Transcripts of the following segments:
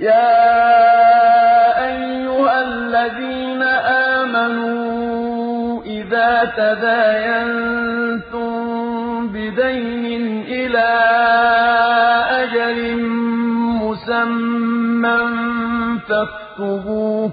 يَا أَيُّهَا الَّذِينَ آمَنُوا إِذَا تَدَايَنتُم بِدَيْنٍ إِلَىٰ أَجَلٍ مُّسَمًّى فَاكْتُبُوهُ ۚ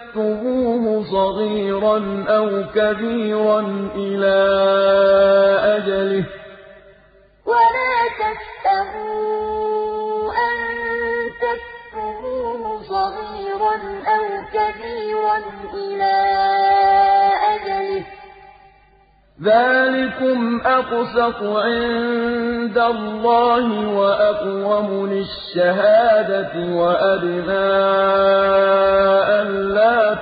تَكْتُبُوهُ صَغِيرًا أَوْ كَبِيرًا إِلَىٰ أَجَلِهِ ۚ. ذَٰلِكُمْ أَقْسَطُ عِندَ اللَّهِ وَأَقْوَمُ لِلشَّهَادَةِ وَأَدْنَىٰ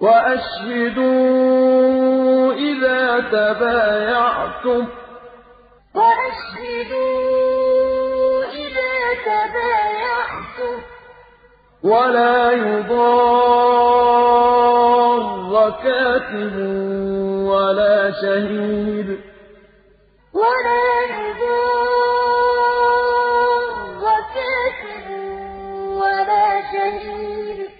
وَأَشْهِدُوا إِذَا تَبَايَعْتُمْ ۚ. ولا يضار كاتب ولا شهيد. ولا يضار كاتب ولا شهيد.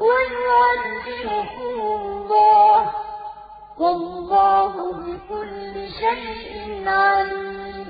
ويعلمكم الله. والله بكل شيء عليم.